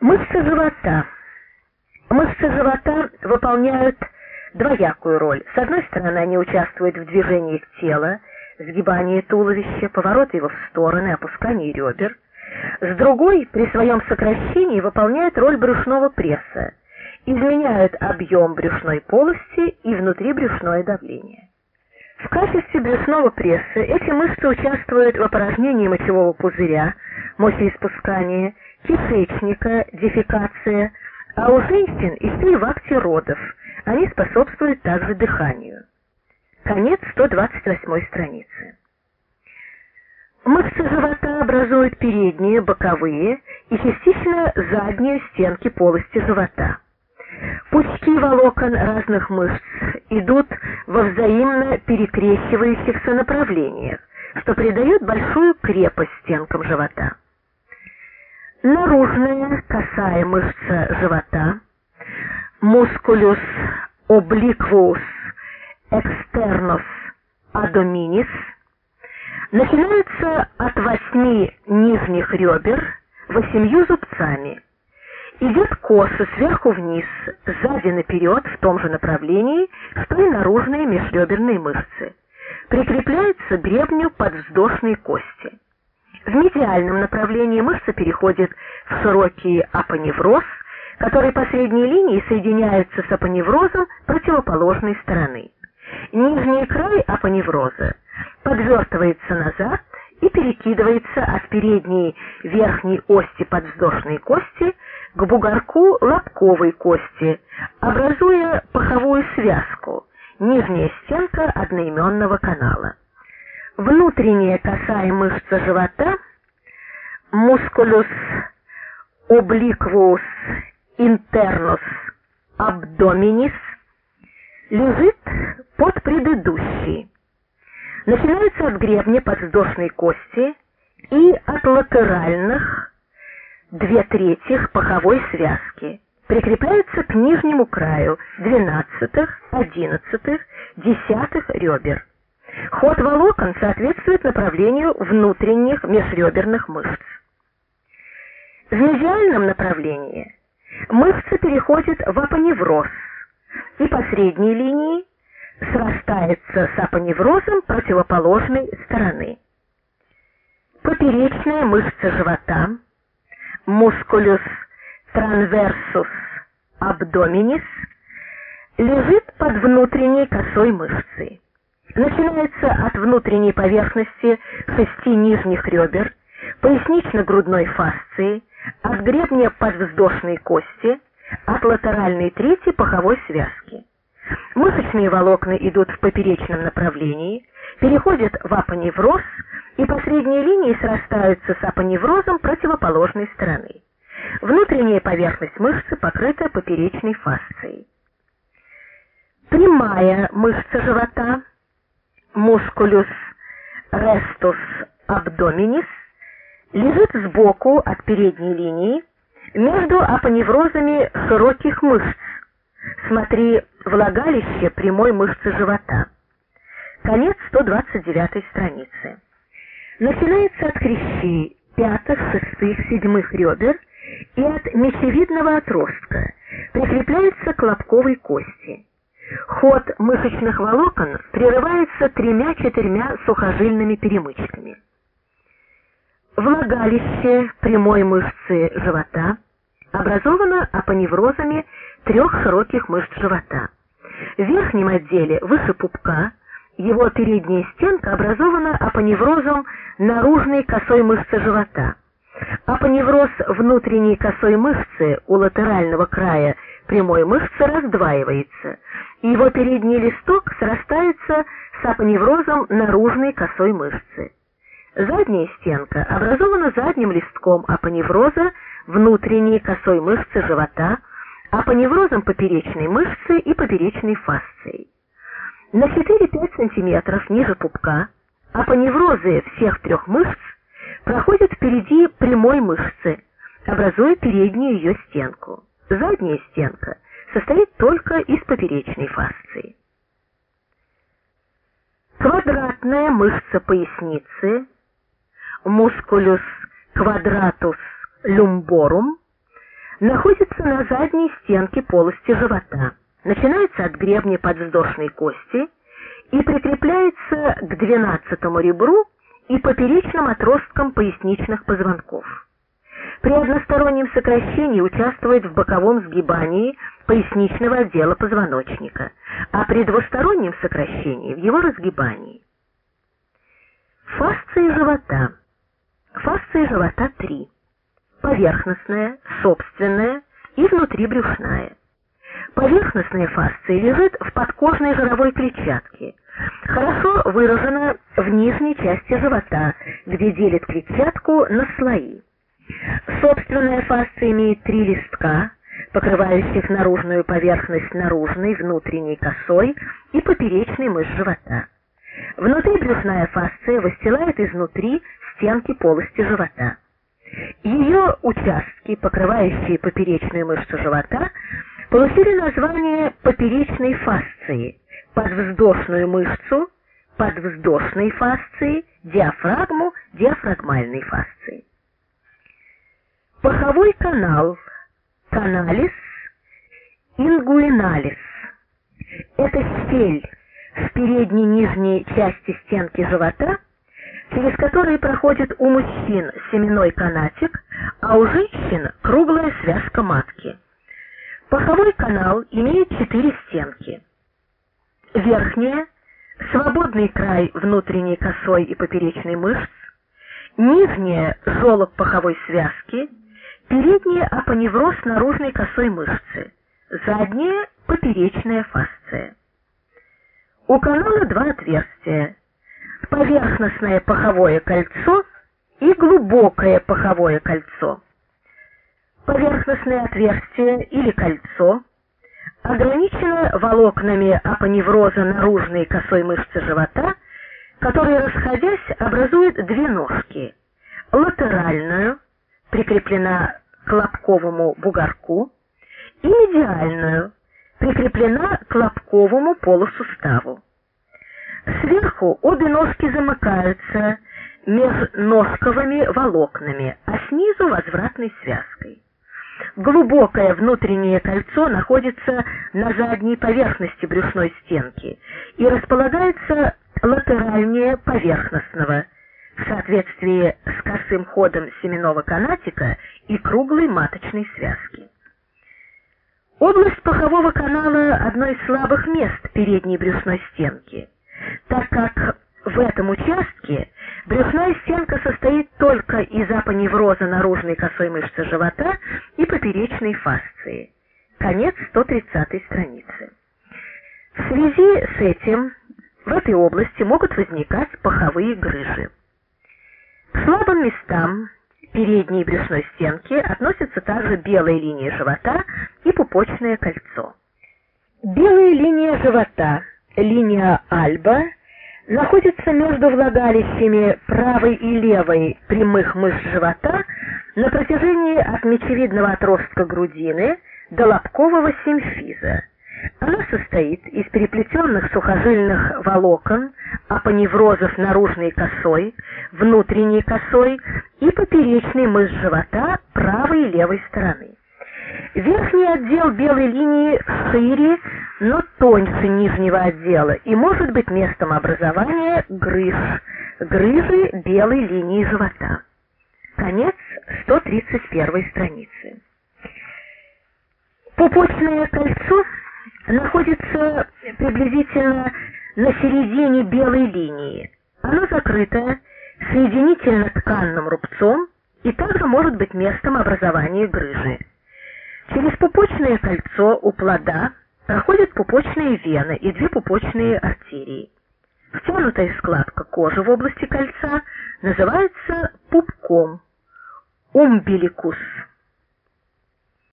Мышцы живота. Мышцы живота выполняют двоякую роль. С одной стороны, они участвуют в движениях тела, сгибании туловища, поворот его в стороны, опускании ребер. С другой, при своем сокращении, выполняют роль брюшного пресса, изменяют объем брюшной полости и внутрибрюшное давление. В качестве брюшного пресса эти мышцы участвуют в опорожнении мочевого пузыря, мочеиспускания, кишечника, дефекация, а у женщин еще и в акте родов. Они способствуют также дыханию. Конец 128 страницы. Мышцы живота образуют передние, боковые и частично задние стенки полости живота. Пучки волокон разных мышц идут во взаимно перекрещивающихся направлениях, что придает большую крепость стенкам живота. Наружная косая мышца живота, мускулюс obliquus externus abdominis, начинается от восьми нижних ребер восемью зубцами, идет косо сверху вниз, сзади наперед в том же направлении, что и наружные межреберные мышцы, прикрепляется к гребню подвздошной кости. В медиальном направлении мышца переходит в широкий апоневроз, который по средней линии соединяется с апоневрозом противоположной стороны. Нижний край апоневроза подвертывается назад и перекидывается от передней верхней ости подвздошной кости к бугорку лобковой кости, образуя паховую связку, нижняя стенка одноименного канала. Внутренняя косая мышца живота musculus obliquus internus abdominis лежит под предыдущей. Начинается от гребня подвздошной кости и от латеральных две трети паховой связки. Прикрепляется к нижнему краю двенадцатых, одиннадцатых, десятых ребер. Ход волокон соответствует направлению внутренних межреберных мышц. В медиальном направлении мышца переходит в апоневроз и по средней линии срастается с апоневрозом противоположной стороны. Поперечная мышца живота, мускулюс transversus abdominis, лежит под внутренней косой мышцей начинается от внутренней поверхности шести нижних ребер, пояснично-грудной фасции, от гребня подвздошной кости, от латеральной трети паховой связки. Мышечные волокна идут в поперечном направлении, переходят в апоневроз и по средней линии срастаются с апоневрозом противоположной стороны. Внутренняя поверхность мышцы покрыта поперечной фасцией. Прямая мышца живота musculus restus abdominis лежит сбоку от передней линии между апоневрозами широких мышц. Смотри влагалище прямой мышцы живота. Конец 129 страницы. Начинается от хрящей пятых, шестых, седьмых ребер и от мечевидного отростка, прикрепляется к лобковой кости. Ход мышечных волокон прерывается тремя-четырьмя сухожильными перемычками. Влагалище прямой мышцы живота образовано апоневрозами трех широких мышц живота. В верхнем отделе, выше пупка, его передняя стенка образована апоневрозом наружной косой мышцы живота. Апоневроз внутренней косой мышцы у латерального края прямой мышцы раздваивается – и его передний листок срастается с апоневрозом наружной косой мышцы. Задняя стенка образована задним листком апоневроза внутренней косой мышцы живота, апоневрозом поперечной мышцы и поперечной фасцией. На 4-5 см ниже пупка апоневрозы всех трех мышц проходят впереди прямой мышцы, образуя переднюю ее стенку. Задняя стенка – состоит только из поперечной фасции. Квадратная мышца поясницы, мускулюс квадратус люмборум, находится на задней стенке полости живота, начинается от гребня подвздошной кости и прикрепляется к двенадцатому ребру и поперечным отросткам поясничных позвонков. При одностороннем сокращении участвует в боковом сгибании поясничного отдела позвоночника, а при двустороннем сокращении в его разгибании. Фасции живота. Фасции живота три. Поверхностная, собственная и внутрибрюшная. Поверхностная фасция лежит в подкожной жировой клетчатке, хорошо выражена в нижней части живота, где делит клетчатку на слои. Собственная фасция имеет три листка, покрывающих наружную поверхность наружной, внутренней косой и поперечной мышц живота. Внутри брюшная фасция выстилает изнутри стенки полости живота. Ее участки, покрывающие поперечную мышцу живота, получили название поперечной фасции, подвздошную мышцу, подвздошной фасции, диафрагму, диафрагмальной фасции. Паховой канал, каналис, ингуиналис. Это щель в передней нижней части стенки живота, через которые проходит у мужчин семенной канатик, а у женщин круглая связка матки. Паховой канал имеет четыре стенки. Верхняя – свободный край внутренней косой и поперечной мышц, нижняя – желоб паховой связки – Передняя апоневроз наружной косой мышцы, задняя поперечная фасция. У канала два отверстия. Поверхностное паховое кольцо и глубокое паховое кольцо. Поверхностное отверстие или кольцо ограничено волокнами апоневроза наружной косой мышцы живота, которые, расходясь, образуют две ножки. Латеральную, прикреплена к лобковому бугорку, и медиальную, прикреплена к лобковому полусуставу. Сверху обе ножки замыкаются межножковыми волокнами, а снизу возвратной связкой. Глубокое внутреннее кольцо находится на задней поверхности брюшной стенки и располагается латеральнее поверхностного, в соответствии с косым ходом семенного канатика и круглой маточной связки. Область пахового канала – одно из слабых мест передней брюшной стенки, так как в этом участке брюшная стенка состоит только из апоневроза наружной косой мышцы живота и поперечной фасции. Конец 130 страницы. В связи с этим в этой области могут возникать паховые грыжи. К слабым местам передней брюшной стенки относятся также белая линия живота и пупочное кольцо. Белая линия живота, линия альба, находится между влагалищами правой и левой прямых мышц живота на протяжении от мечевидного отростка грудины до лобкового симфиза. Она состоит из переплетенных сухожильных волокон, апоневрозов наружной косой, внутренней косой и поперечной мышц живота правой и левой стороны. Верхний отдел белой линии шире, но тоньше нижнего отдела и может быть местом образования грыж, грыжи белой линии живота. Конец 131 страницы. Пупочное кольцо находится приблизительно на середине белой линии. Оно закрыто соединительно-тканным рубцом и также может быть местом образования грыжи. Через пупочное кольцо у плода проходят пупочные вены и две пупочные артерии. Втянутая складка кожи в области кольца называется пупком, умбиликус.